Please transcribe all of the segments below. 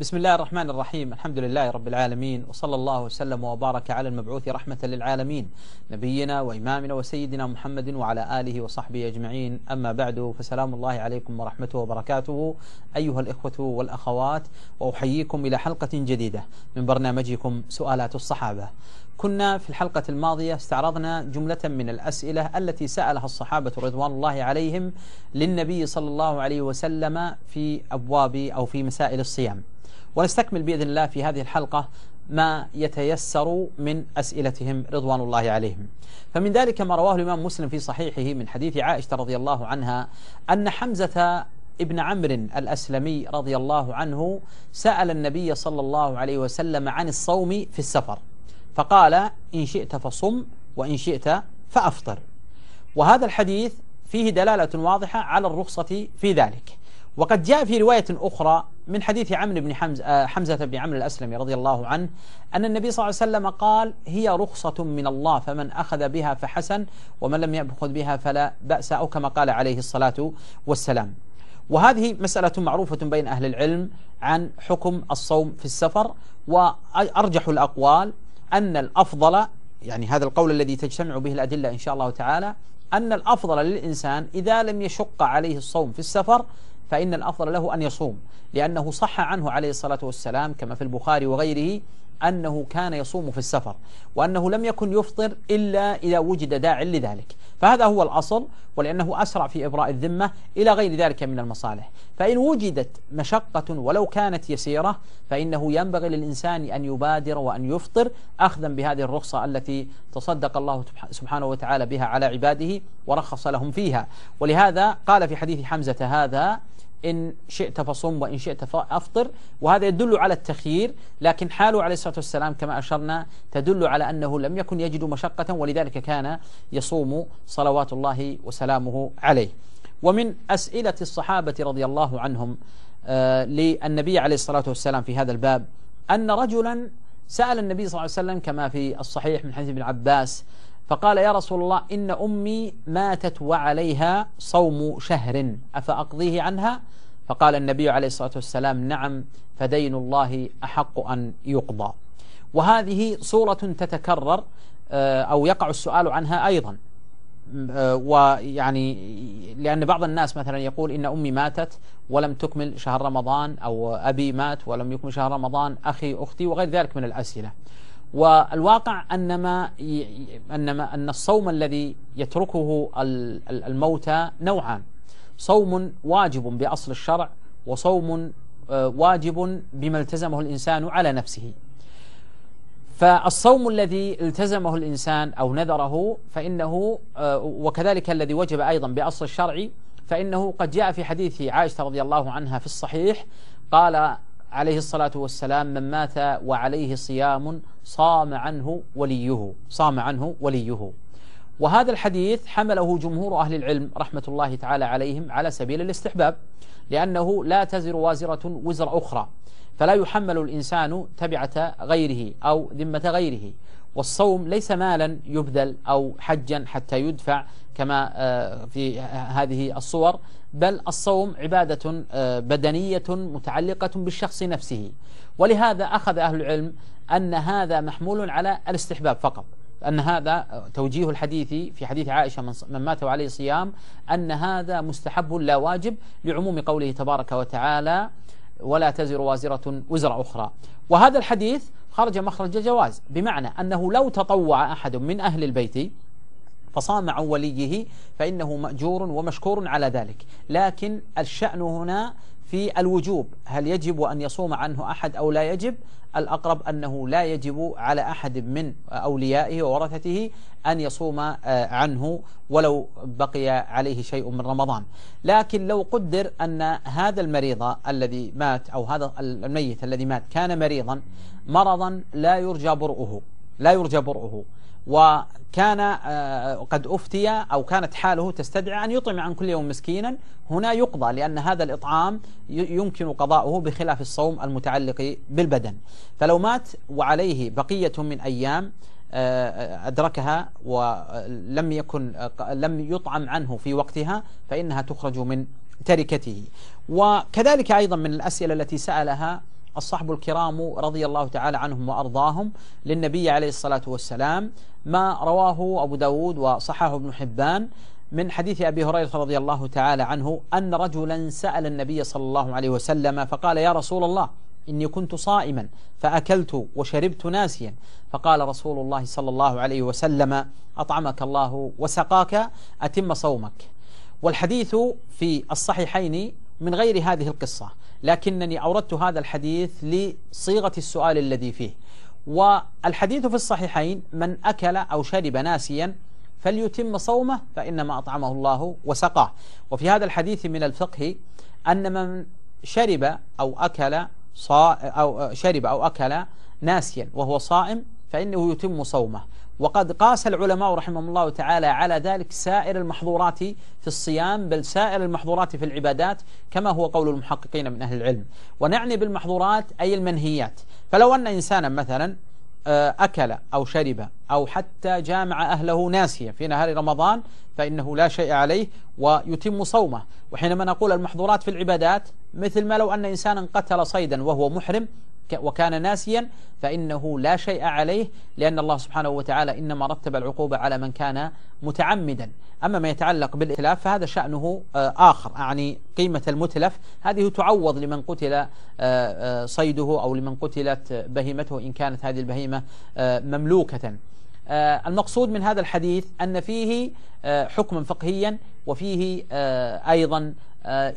بسم الله الرحمن الرحيم الحمد لله رب العالمين وصلى الله وسلم وبارك على المبعوث رحمة للعالمين نبينا وإمامنا وسيدنا محمد وعلى آله وصحبه أجمعين أما بعد فسلام الله عليكم ورحمته وبركاته أيها الإخوة والأخوات وأحييكم إلى حلقة جديدة من برنامجكم سؤالات الصحابة كنا في الحلقة الماضية استعرضنا جملة من الأسئلة التي سألها الصحابة رضوان الله عليهم للنبي صلى الله عليه وسلم في أبواب أو في مسائل الصيام. ونستكمل بإذن الله في هذه الحلقة ما يتيسر من أسئلتهم رضوان الله عليهم. فمن ذلك ما رواه الإمام مسلم في صحيحه من حديث عائشة رضي الله عنها أن حمزة ابن عمرو الأسلمي رضي الله عنه سأل النبي صلى الله عليه وسلم عن الصوم في السفر. فقال إن شئت فصم وإن شئت فأفطر. وهذا الحديث فيه دلالة واضحة على الرخصة في ذلك. وقد جاء في رواية أخرى من حديث عمرو بن حمزة, آه، حمزة بن عمرو الأسلمي رضي الله عنه أن النبي صلى الله عليه وسلم قال هي رخصة من الله فمن أخذ بها فحسن ومن لم يأخذ بها فلا بأس أو كما قال عليه الصلاة والسلام. وهذه مسألة معروفة بين أهل العلم عن حكم الصوم في السفر وأرجح الأقوال أن الأفضل يعني هذا القول الذي تجتمع به الأدلة إن شاء الله تعالى أن الأفضل للإنسان إذا لم يشق عليه الصوم في السفر فإن الأفضل له أن يصوم لأنه صح عنه عليه الصلاة والسلام كما في البخاري وغيره أنه كان يصوم في السفر وأنه لم يكن يفطر إلا إذا وجد داع لذلك. فهذا هو الأصل ولأنه أسرع في إبراء الذمة إلى غير ذلك من المصالح. فإن وجدت مشقة ولو كانت يسيرة فإنه ينبغي للإنسان أن يبادر وأن يفطر أخذا بهذه الرخصة التي تصدق الله سبحانه وتعالى بها على عباده ورخص لهم فيها. ولهذا قال في حديث حمزة هذا إن شئت فصم وإن شئت فأفطر. وهذا يدل على التخيير لكن حاله عليه الصلاة والسلام كما أشرنا تدل على أنه لم يكن يجد مشقة ولذلك كان يصوم صلوات الله وسلامه عليه. ومن أسئلة الصحابة رضي الله عنهم آه للنبي عليه الصلاة والسلام في هذا الباب أن رجلا سأل النبي صلى الله عليه وسلم كما في الصحيح من حديث ابن عباس فقال يا رسول الله إن أمي ماتت وعليها صوم شهر أفأقضيه عنها؟ فقال النبي عليه الصلاة والسلام نعم فدين الله أحق أن يقضى. وهذه صورة تتكرر آه، أو يقع السؤال عنها أيضا. آه، ويعني لأن بعض الناس مثلا يقول إن أمي ماتت ولم تكمل شهر رمضان أو أبي مات ولم يكمل شهر رمضان أخي أختي وغير ذلك من الأسئلة. والواقع أنما أنما أن الصوم الذي يتركه الموتى نوعان. صوم واجب بأصل الشرع وصوم آه، واجب بما التزمه الإنسان على نفسه. فالصوم الذي التزمه الإنسان أو نذره فإنه آه، وكذلك الذي وجب أيضا بأصل الشرع فإنه قد جاء في حديث عائشة رضي الله عنها في الصحيح قال عليه الصلاة والسلام من مات وعليه صيام صام عنه وليه صام عنه وليه. وهذا الحديث حمله جمهور أهل العلم رحمة الله تعالى عليهم على سبيل الاستحباب لأنه لا تزر وازرة وزر أخرى. فلا يحمل الإنسان تبعة غيره أو ذمة غيره. والصوم ليس مالا يبذل أو حجا حتى يدفع كما آه، في هذه الصور بل الصوم عبادة آه، بدنية متعلقة بالشخص نفسه. ولهذا أخذ أهل العلم أن هذا محمول على الاستحباب فقط. أن هذا توجيه الحديث في حديث عائشة من مات وعليه صيام أن هذا مستحب لا واجب لعموم قوله تبارك وتعالى ولا تزر وازرة وزر أخرى. وهذا الحديث خرج مخرج الجواز بمعنى أنه لو تطوع أحد من أهل البيت فصام عن وليه فإنه مأجور ومشكور على ذلك. لكن الشأن هنا في الوجوب. هل يجب أن يصوم عنه أحد أو لا يجب؟ الأقرب أنه لا يجب على أحد من أوليائه وورثته أن يصوم آه، عنه ولو بقي عليه شيء من رمضان. لكن لو قدر أن هذا المريض الذي مات أو هذا الميت الذي مات كان مريضا مرضا لا يرجى برؤه لا يرجى برؤه. وكان آه، قد أفتي أو كانت حاله تستدعي أن يطعم عن كل يوم مسكينا هنا يقضى لأن هذا الإطعام يمكن قضاؤه بخلاف الصوم المتعلق بالبدن. فلو مات وعليه بقية من أيام آه، أدركها ولم يكن لم يطعم عنه في وقتها فإنها تخرج من تركته. وكذلك أيضا من الأسئلة التي سألها الصحب الكرام رضي الله تعالى عنهم وأرضاهم للنبي عليه الصلاة والسلام ما رواه أبو داود وصححه ابن حبان من حديث أبي هريرة رضي الله تعالى عنه أن رجلا سأل النبي صلى الله عليه وسلم فقال يا رسول الله إني كنت صائما فأكلت وشربت ناسيا. فقال رسول الله صلى الله عليه وسلم أطعمك الله وسقاك أتم صومك. والحديث في الصحيحين من غير هذه القصة. لكنني أوردت هذا الحديث لصيغة السؤال الذي فيه. والحديث في الصحيحين من أكل أو شرب ناسيا فليتم صومه فإنما أطعمه الله وسقاه. وفي هذا الحديث من الفقه أن من شرب أو أكل صا أو شرب أو أكل ناسيا وهو صائم فإنه يتم صومه. وقد قاس العلماء رحمهم الله تعالى على ذلك سائر المحظورات في الصيام بل سائر المحظورات في العبادات كما هو قول المحققين من أهل العلم. ونعني بالمحظورات أي المنهيات. فلو أن إنسانا مثلا آه، أكل أو شرب أو حتى جامع أهله ناسيا في نهار رمضان فإنه لا شيء عليه ويتم صومه. وحينما نقول المحظورات في العبادات مثل ما لو أن إنسانا قتل صيدا وهو محرم وكان ناسيا فإنه لا شيء عليه لأن الله سبحانه وتعالى إنما رتب العقوبة على من كان متعمدا. أما ما يتعلق بالإتلاف فهذا شأنه آه، آخر يعني قيمة المتلف هذه تعوض لمن قتل آه، آه، صيده أو لمن قتلت بهيمته إن كانت هذه البهيمة مملوكة. المقصود من هذا الحديث أن فيه حكما فقهيا وفيه أيضا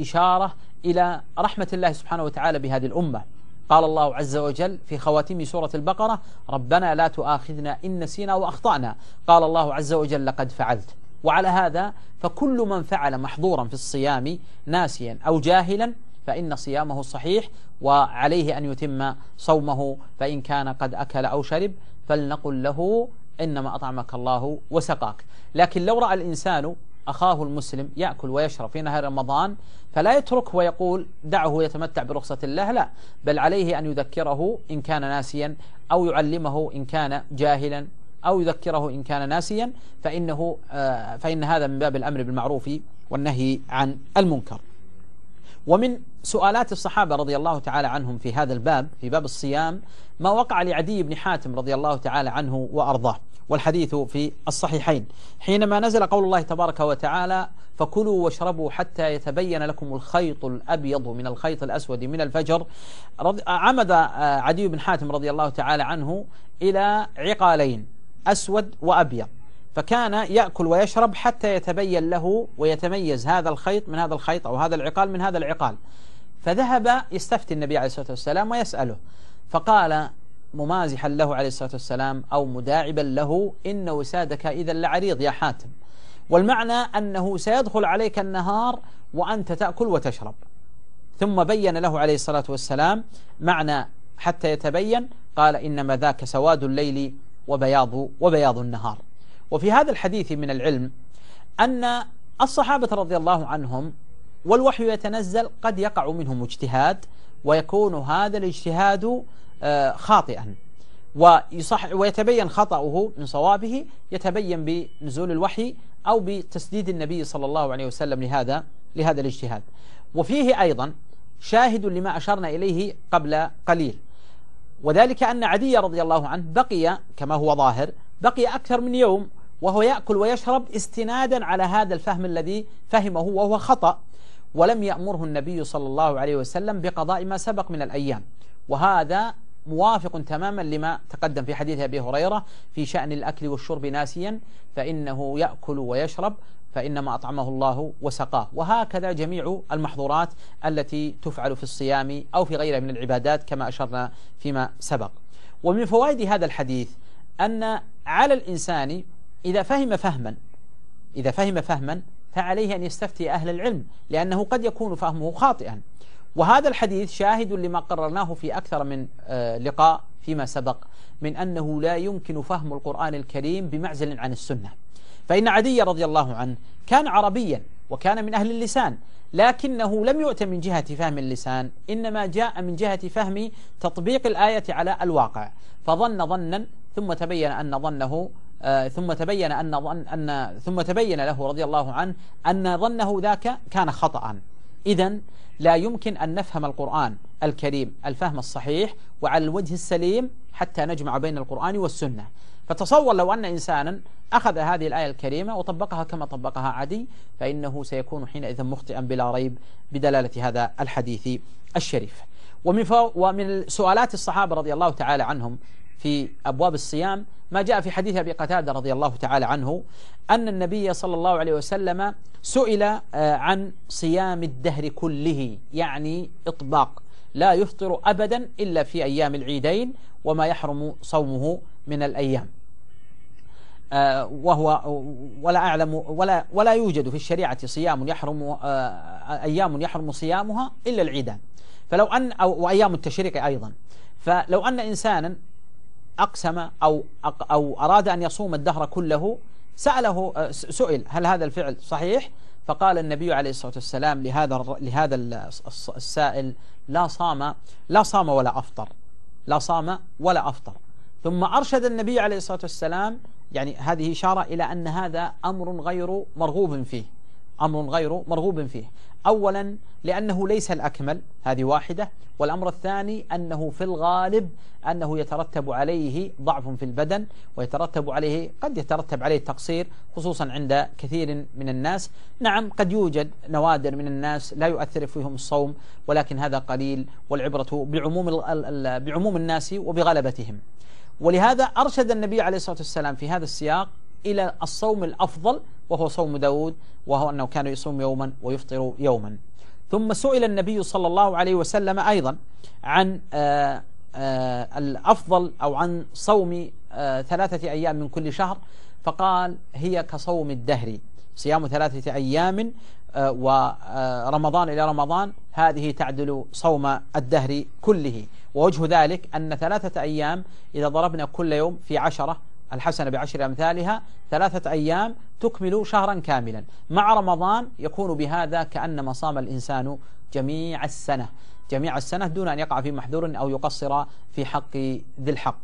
إشارة إلى رحمة الله سبحانه وتعالى بهذه الأمة. قال الله عز وجل في خواتيم سورة البقرة ربنا لا تؤاخذنا إن نسينا وأخطأنا. قال الله عز وجل لقد فعلت. وعلى هذا فكل من فعل محظورا في الصيام ناسيا أو جاهلا فإن صيامه صحيح وعليه أن يتم صومه فإن كان قد أكل أو شرب فلنقل له إنما أطعمك الله وسقاك. لكن لو رأى الإنسان أخاه المسلم يأكل ويشرب في نهار رمضان فلا يتركه ويقول دعه يتمتع برخصة الله لا بل عليه أن يذكره إن كان ناسيا أو يعلمه إن كان جاهلا أو يذكره إن كان ناسيا فإنه آه، فإن هذا من باب الأمر بالمعروف والنهي عن المنكر. ومن سؤالات الصحابة رضي الله تعالى عنهم في هذا الباب في باب الصيام ما وقع لعدي بن حاتم رضي الله تعالى عنه وأرضاه. والحديث في الصحيحين. حينما نزل قول الله تبارك وتعالى فكلوا واشربوا حتى يتبين لكم الخيط الأبيض من الخيط الأسود من الفجر. عمد آه، عدي بن حاتم رضي الله تعالى عنه إلى عقالين أسود وأبيض. فكان يأكل ويشرب حتى يتبين له ويتميز هذا الخيط من هذا الخيط أو هذا العقال من هذا العقال. فذهب يستفتي النبي عليه الصلاة والسلام ويسأله. فقال ممازحا له عليه الصلاة والسلام أو مداعبا له إن وسادك إذا لعريض يا حاتم. والمعنى أنه سيدخل عليك النهار وأنت تأكل وتشرب. ثم بين له عليه الصلاة والسلام معنى حتى يتبين قال إنما ذاك سواد الليل وبياض وبياض النهار. وفي هذا الحديث من العلم أن الصحابة رضي الله عنهم والوحي يتنزل قد يقع منهم اجتهاد ويكون هذا الاجتهاد آه، خاطئا. ويصح ويتبين خطأه من صوابه يتبين بنزول الوحي أو بتسديد النبي صلى الله عليه وسلم لهذا لهذا الاجتهاد. وفيه أيضا شاهد لما أشرنا إليه قبل قليل. وذلك أن عدي رضي الله عنه بقي كما هو ظاهر بقي أكثر من يوم وهو يأكل ويشرب استنادا على هذا الفهم الذي فهمه وهو خطأ. ولم يأمره النبي صلى الله عليه وسلم بقضاء ما سبق من الأيام. وهذا موافق تماما لما تقدم في حديث أبي هريرة في شأن الأكل والشرب ناسيا فإنه يأكل ويشرب فإنما أطعمه الله وسقاه. وهكذا جميع المحظورات التي تفعل في الصيام أو في غيرها من العبادات كما أشرنا فيما سبق. ومن فوائد هذا الحديث أن على الإنسان إذا فهم فهما إذا فهم فهما فعليه أن يستفتي أهل العلم لأنه قد يكون فهمه خاطئا. وهذا الحديث شاهد لما قررناه في أكثر من آه، لقاء فيما سبق من أنه لا يمكن فهم القرآن الكريم بمعزل عن السنة. فإن عدي رضي الله عنه كان عربيا وكان من أهل اللسان لكنه لم يؤت من جهة فهم اللسان إنما جاء من جهة فهم تطبيق الآية على الواقع. فظن ظنا ثم تبين أن ظنه ثم تبين أن ظن أن ثم تبين له رضي الله عنه أن ظنه ذاك كان خطأ. إذا لا يمكن أن نفهم القرآن الكريم الفهم الصحيح وعلى الوجه السليم حتى نجمع بين القرآن والسنة. فتصور لو أن إنسانا أخذ هذه الآية الكريمة وطبقها كما طبقها عدي فإنه سيكون حينئذ مخطئا بلا ريب بدلالة هذا الحديث الشريف. ومن, ومن سؤالات الصحابة رضي الله تعالى عنهم في أبواب الصيام ما جاء في حديث أبي قتادة رضي الله تعالى عنه أن النبي صلى الله عليه وسلم سئل آه، عن صيام الدهر كله يعني إطباق. لا يفطر أبدا إلا في أيام العيدين وما يحرم صومه من الأيام. آه، وهو ولا أعلم ولا ولا يوجد في الشريعة صيام يحرم آه، أيام يحرم صيامها إلا العيدان. فلو أن أو وأيام التشريق أيضا. فلو أن إنسانا أقسم أو أو أراد أن يصوم الدهر كله سأله آه، سئل هل هذا الفعل صحيح؟ فقال النبي عليه الصلاة والسلام لهذا لهذا السائل لا صام لا صام ولا أفطر لا صام ولا أفطر. ثم أرشد النبي عليه الصلاة والسلام يعني هذه إشارة إلى أن هذا أمر غير مرغوب فيه. أمر غير مرغوب فيه. أولا لأنه ليس الأكمل هذه واحدة. والأمر الثاني أنه في الغالب أنه يترتب عليه ضعف في البدن ويترتب عليه قد يترتب عليه تقصير خصوصا عند كثير من الناس. نعم قد يوجد نوادر من الناس لا يؤثر فيهم الصوم ولكن هذا قليل والعبرة بعموم, بعموم الناس وبغلبتهم. ولهذا أرشد النبي عليه الصلاة والسلام في هذا السياق إلى الصوم الأفضل وهو صوم داود وهو أنه كان يصوم يوما ويفطر يوما. ثم سئل النبي صلى الله عليه وسلم أيضا عن آآ آآ الأفضل أو عن صوم ثلاثة أيام من كل شهر فقال هي كصوم الدهر صيام ثلاثة أيام ورمضان إلى رمضان هذه تعدل صوم الدهر كله. ووجه ذلك أن ثلاثة أيام إذا ضربنا كل يوم في عشرة الحسنة بعشر أمثالها ثلاثة أيام تكمل شهرا كاملا. مع رمضان يكون بهذا كأنما صام الإنسان جميع السنة. جميع السنة دون أن يقع في محذور أو يقصر في حق ذي الحق.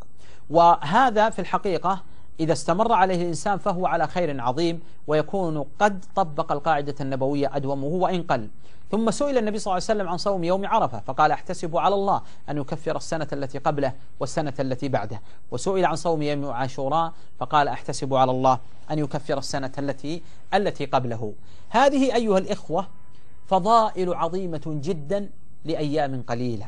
وهذا في الحقيقة إذا استمر عليه الإنسان فهو على خير عظيم ويكون قد طبق القاعدة النبوية أدومه وإن قل. ثم سئل النبي صلى الله عليه وسلم عن صوم يوم عرفة فقال أحتسب على الله أن يكفر السنة التي قبله والسنة التي بعده. وسئل عن صوم يوم عاشوراء فقال أحتسب على الله أن يكفر السنة التي التي قبله. هذه أيها الإخوة فضائل عظيمة جدا لأيام قليلة.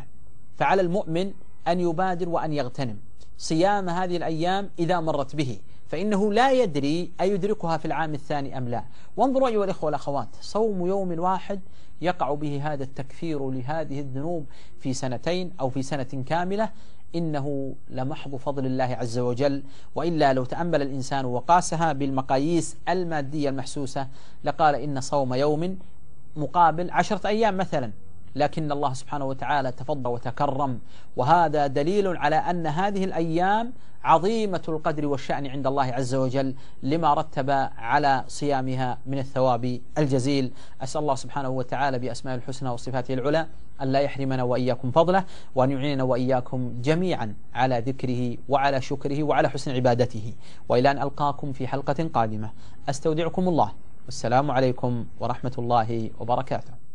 فعلى المؤمن أن يبادر وأن يغتنم. صيام هذه الأيام إذا مرت به. فإنه لا يدري أيدركها في العام الثاني أم لا. وانظروا أيها الإخوة والأخوات صوم يوم واحد يقع به هذا التكفير لهذه الذنوب في سنتين أو في سنة كاملة. إنه لمحض فضل الله عز وجل. وإلا لو تأمل الإنسان وقاسها بالمقاييس المادية المحسوسة لقال إن صوم يوم مقابل عشرة أيام مثلا. لكن الله سبحانه وتعالى تفضل وتكرم. وهذا دليل على أن هذه الأيام عظيمة القدر والشأن عند الله عز وجل لما رتب على صيامها من الثواب الجزيل. أسأل الله سبحانه وتعالى بأسماء الحسنى وصفاته العلى أن لا يحرمنا وإياكم فضله وأن يعيننا وإياكم جميعا على ذكره وعلى شكره وعلى حسن عبادته. وإلى أن ألقاكم في حلقة قادمة. أستودعكم الله. والسلام عليكم ورحمة الله وبركاته.